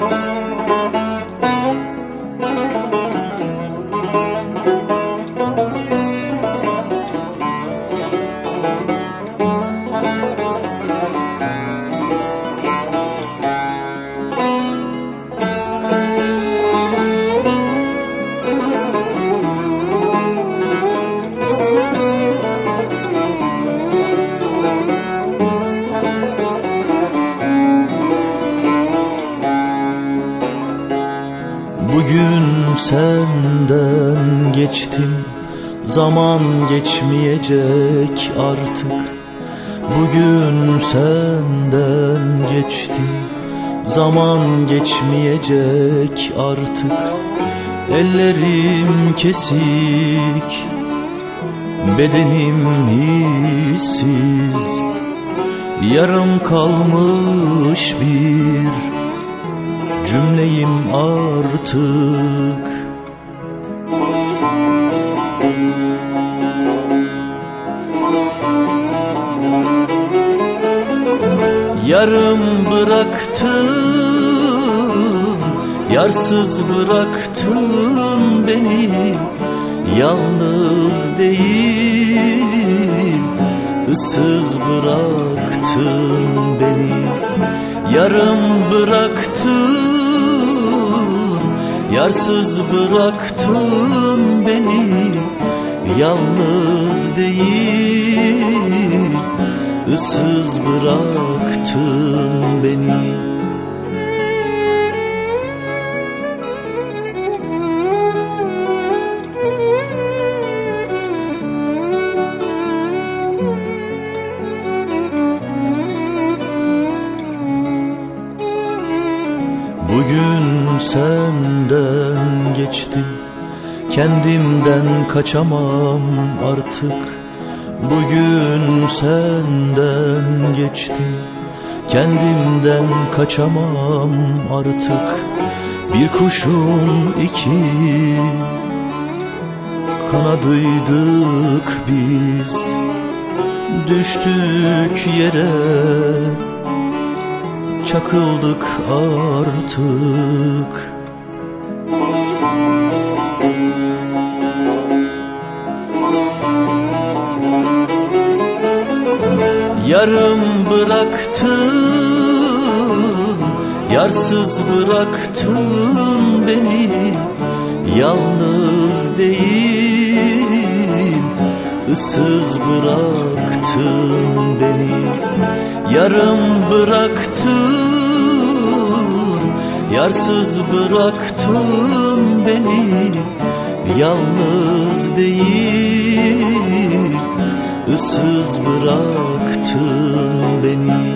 Thank. Bugün senden geçtim. Zaman geçmeyecek artık. Bugün senden geçtim. Zaman geçmeyecek artık. Ellerim kesik Bedenim hissiz. Yarım kalmış bir cümleyim artık. Yarım bıraktın Yarsız bıraktın beni. Yalnız değil ıssız bıraktın beni. Yarım bıraktın Yarsız bıraktın beni Yalnız değil. Issız bıraktın beni Bugün senden geçtim Kendimden kaçamam artık. Bugün senden geçtim Kendimden kaçamam artık. Bir kuşun iki Kanadıydık biz. Düştük yere çakıldık artık. Yarım bıraktın Yarsız bıraktın beni. Yalnız değil ıssız bıraktın beni Yarım bıraktın Yarsız bıraktın beni. Yalnız değil ıssız bıraktın beni